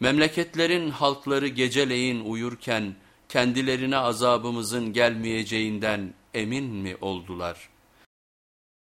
Memleketlerin halkları geceleyin uyurken kendilerine azabımızın gelmeyeceğinden emin mi oldular?''